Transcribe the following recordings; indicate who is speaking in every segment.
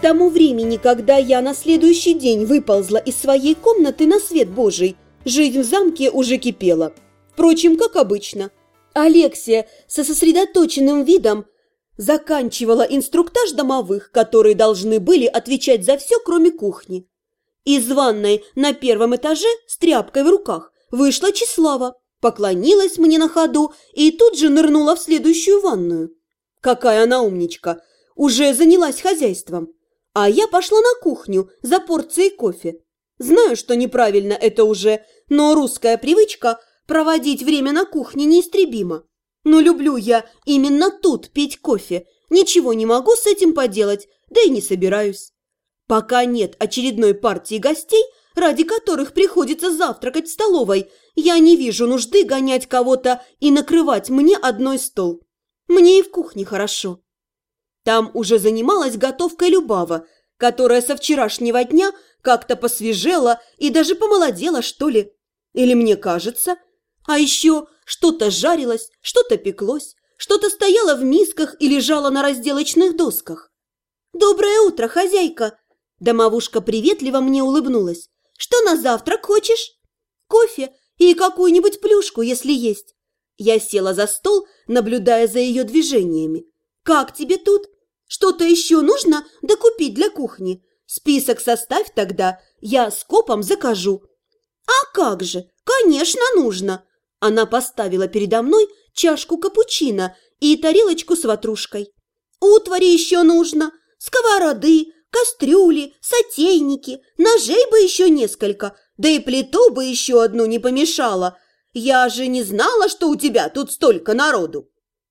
Speaker 1: К тому времени, когда я на следующий день выползла из своей комнаты на свет Божий, жизнь в замке уже кипела. Впрочем, как обычно. Алексия со сосредоточенным видом заканчивала инструктаж домовых, которые должны были отвечать за все, кроме кухни. Из ванной на первом этаже с тряпкой в руках вышла Числава, поклонилась мне на ходу и тут же нырнула в следующую ванную. Какая она умничка! Уже занялась хозяйством. А я пошла на кухню за порцией кофе. Знаю, что неправильно это уже, но русская привычка проводить время на кухне неистребима. Но люблю я именно тут пить кофе. Ничего не могу с этим поделать, да и не собираюсь. Пока нет очередной партии гостей, ради которых приходится завтракать в столовой, я не вижу нужды гонять кого-то и накрывать мне одной стол. Мне и в кухне хорошо. Там уже занималась готовкой Любава, которая со вчерашнего дня как-то посвежела и даже помолодела, что ли. Или мне кажется. А еще что-то жарилось, что-то пеклось, что-то стояло в мисках и лежало на разделочных досках. «Доброе утро, хозяйка!» Домовушка приветливо мне улыбнулась. «Что на завтрак хочешь?» «Кофе и какую-нибудь плюшку, если есть». Я села за стол, наблюдая за ее движениями. «Как тебе тут? Что-то еще нужно докупить для кухни? Список составь тогда, я с копом закажу». «А как же? Конечно, нужно!» Она поставила передо мной чашку капучино и тарелочку с ватрушкой. «Утвари еще нужно, сковороды, кастрюли, сотейники, ножей бы еще несколько, да и плиту бы еще одну не помешало. Я же не знала, что у тебя тут столько народу».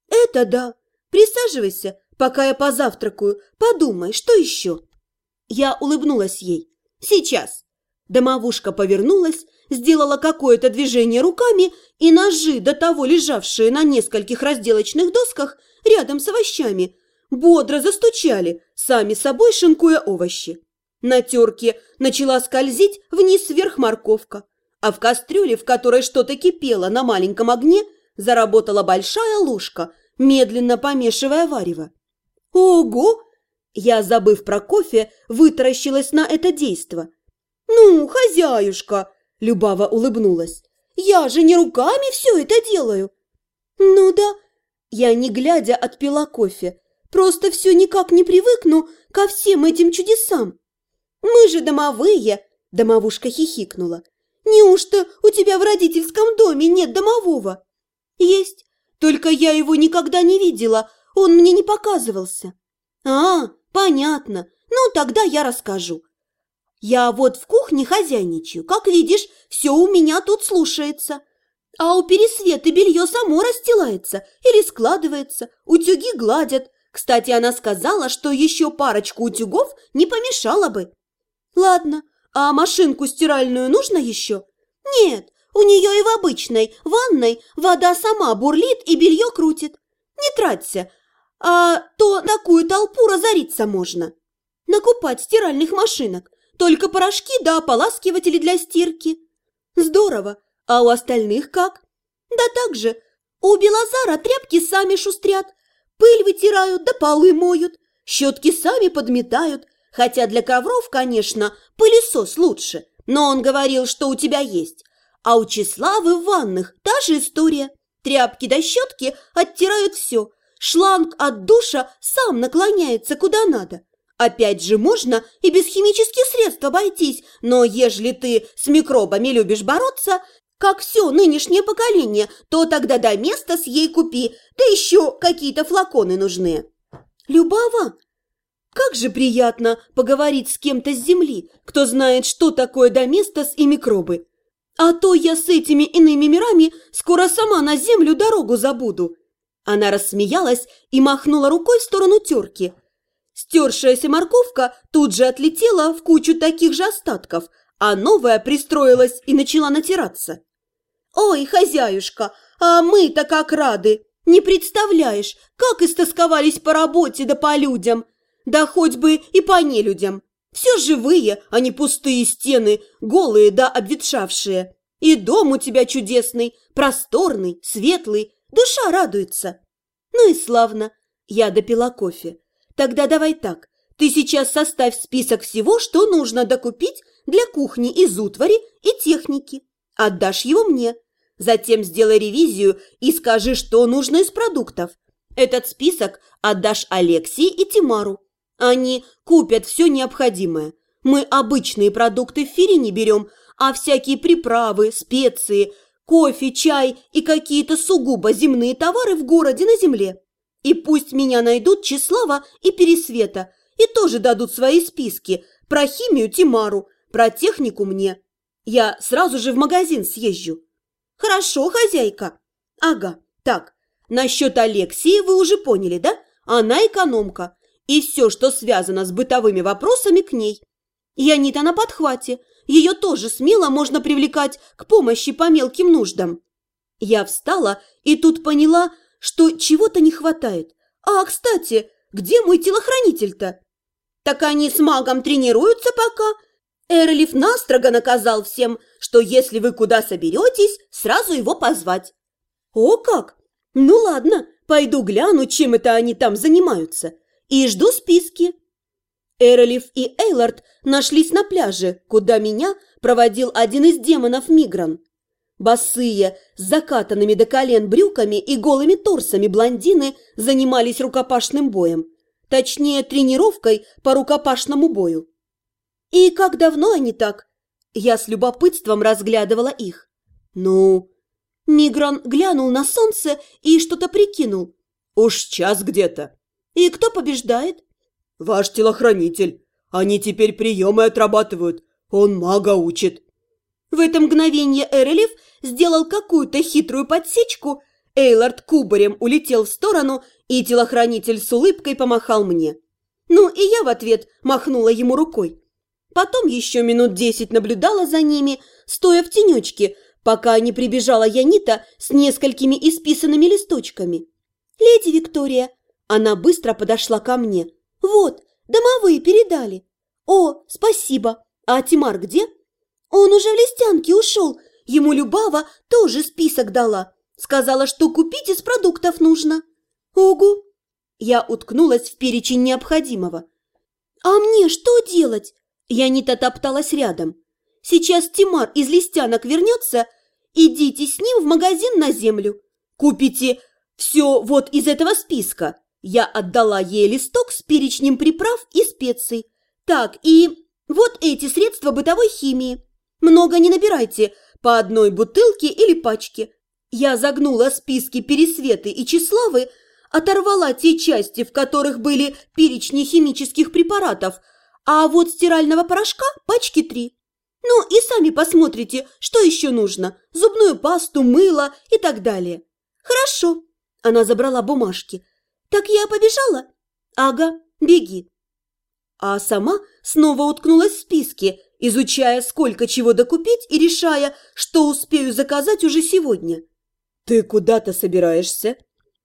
Speaker 1: «Это да. Присаживайся, пока я позавтракаю. Подумай, что еще?» Я улыбнулась ей. «Сейчас». Домовушка повернулась, сделала какое-то движение руками, и ножи, до того лежавшие на нескольких разделочных досках рядом с овощами, бодро застучали, сами собой шинкуя овощи. На терке начала скользить вниз-вверх морковка, а в кастрюле, в которой что-то кипело на маленьком огне, заработала большая ложка, медленно помешивая варево. «Ого!» Я, забыв про кофе, вытаращилась на это действо. «Ну, хозяюшка!» – Любава улыбнулась. «Я же не руками все это делаю!» «Ну да!» Я, не глядя, отпила кофе. «Просто все никак не привыкну ко всем этим чудесам!» «Мы же домовые!» – домовушка хихикнула. «Неужто у тебя в родительском доме нет домового?» «Есть, только я его никогда не видела, он мне не показывался». «А, понятно. Ну, тогда я расскажу. Я вот в кухне хозяйничаю. Как видишь, все у меня тут слушается. А у Пересветы белье само расстилается или складывается, утюги гладят. Кстати, она сказала, что еще парочку утюгов не помешало бы. Ладно, а машинку стиральную нужно еще? Нет, у нее и в обычной ванной вода сама бурлит и белье крутит. Не траться, а то такую толпу разориться можно. Накупать стиральных машинок, только порошки да ополаскиватели для стирки. Здорово, а у остальных как? Да так же, у Белозара тряпки сами шустрят, пыль вытирают да полы моют, щетки сами подметают, хотя для ковров, конечно, пылесос лучше, но он говорил, что у тебя есть. А у Числавы в ванных та же история. Тряпки до щетки оттирают все, Шланг от душа сам наклоняется куда надо. Опять же, можно и без химических средств обойтись, но ежели ты с микробами любишь бороться, как все нынешнее поколение, то тогда до места с ей купи, да еще какие-то флаконы нужны. Любава, как же приятно поговорить с кем-то с земли, кто знает, что такое доместос и микробы. А то я с этими иными мирами скоро сама на землю дорогу забуду. Она рассмеялась и махнула рукой в сторону терки. Стершаяся морковка тут же отлетела в кучу таких же остатков, а новая пристроилась и начала натираться. «Ой, хозяюшка, а мы-то как рады! Не представляешь, как истосковались по работе да по людям! Да хоть бы и по нелюдям! Все живые, а не пустые стены, голые да обветшавшие! И дом у тебя чудесный, просторный, светлый, Душа радуется. Ну и славно. Я допила кофе. Тогда давай так. Ты сейчас составь список всего, что нужно докупить для кухни из утвари и техники. Отдашь его мне. Затем сделай ревизию и скажи, что нужно из продуктов. Этот список отдашь Алексии и Тимару. Они купят все необходимое. Мы обычные продукты в фире не берем, а всякие приправы, специи, кофе, чай и какие-то сугубо земные товары в городе на земле. И пусть меня найдут Числава и Пересвета, и тоже дадут свои списки про химию Тимару, про технику мне. Я сразу же в магазин съезжу. Хорошо, хозяйка. Ага, так, насчет Алексии вы уже поняли, да? Она экономка, и все, что связано с бытовыми вопросами, к ней. Янита на подхвате, ее тоже смело можно привлекать к помощи по мелким нуждам. Я встала и тут поняла, что чего-то не хватает. А, кстати, где мой телохранитель-то? Так они с магом тренируются пока. Эрлиф настрого наказал всем, что если вы куда соберетесь, сразу его позвать. О как! Ну ладно, пойду гляну, чем это они там занимаются. И жду списки. Эролиф и Эйлард нашлись на пляже, куда меня проводил один из демонов Мигран. Босые, с закатанными до колен брюками и голыми торсами блондины занимались рукопашным боем. Точнее, тренировкой по рукопашному бою. И как давно они так? Я с любопытством разглядывала их. Ну, Мигран глянул на солнце и что-то прикинул. Уж час где-то. И кто побеждает? Ваш телохранитель. Они теперь приемы отрабатывают. Он мага учит. В это мгновение Эрелев сделал какую-то хитрую подсечку, Эйлард кубарем улетел в сторону, и телохранитель с улыбкой помахал мне. Ну и я в ответ махнула ему рукой. Потом еще минут десять наблюдала за ними, стоя в тенечке, пока не прибежала Янита с несколькими исписанными листочками. «Леди Виктория!» Она быстро подошла ко мне. «Вот, домовые передали!» «О, спасибо! А Тимар где?» «Он уже в листянке ушел. Ему Любава тоже список дала. Сказала, что купить из продуктов нужно». «Угу!» Я уткнулась в перечень необходимого. «А мне что делать?» Я не топталась рядом. «Сейчас Тимар из листянок вернется. Идите с ним в магазин на землю. Купите все вот из этого списка». Я отдала ей листок с перечнем приправ и специй. Так, и вот эти средства бытовой химии. Много не набирайте, по одной бутылке или пачке. Я загнула списки Пересветы и Числавы, оторвала те части, в которых были перечни химических препаратов, а вот стирального порошка пачки три. Ну и сами посмотрите, что еще нужно. Зубную пасту, мыло и так далее. Хорошо. Она забрала бумажки. Так я побежала? Ага, беги. А сама снова уткнулась в списки изучая, сколько чего докупить и решая, что успею заказать уже сегодня. «Ты куда-то собираешься?»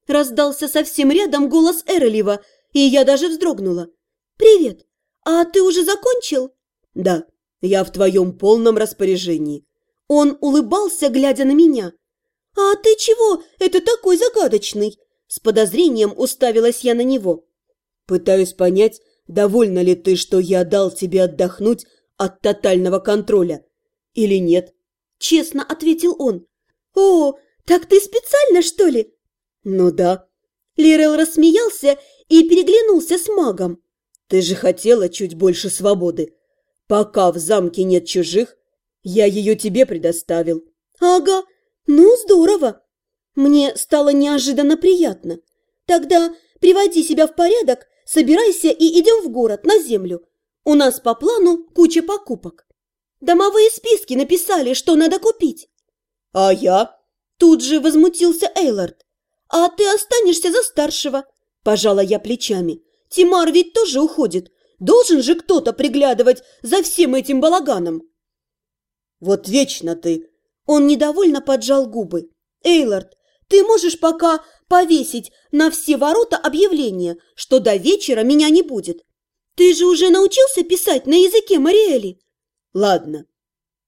Speaker 1: Раздался совсем рядом голос Эролева, и я даже вздрогнула. «Привет! А ты уже закончил?» «Да, я в твоем полном распоряжении». Он улыбался, глядя на меня. «А ты чего? Это такой загадочный!» С подозрением уставилась я на него. «Пытаюсь понять, довольна ли ты, что я дал тебе отдохнуть от тотального контроля. Или нет? Честно ответил он. О, так ты специально, что ли? Ну да. Лирел рассмеялся и переглянулся с магом. Ты же хотела чуть больше свободы. Пока в замке нет чужих, я ее тебе предоставил. Ага, ну здорово. Мне стало неожиданно приятно. Тогда приводи себя в порядок, собирайся и идем в город, на землю. У нас по плану куча покупок. Домовые списки написали, что надо купить. А я? Тут же возмутился Эйлард. А ты останешься за старшего. Пожала я плечами. Тимар ведь тоже уходит. Должен же кто-то приглядывать за всем этим балаганом. Вот вечно ты. Он недовольно поджал губы. Эйлард, ты можешь пока повесить на все ворота объявление, что до вечера меня не будет. Ты же уже научился писать на языке Мариэли? Ладно.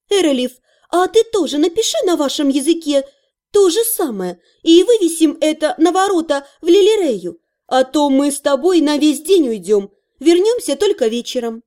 Speaker 1: Эрелиф, а ты тоже напиши на вашем языке то же самое и вывесим это на ворота в Лилирею, а то мы с тобой на весь день уйдем. Вернемся только вечером».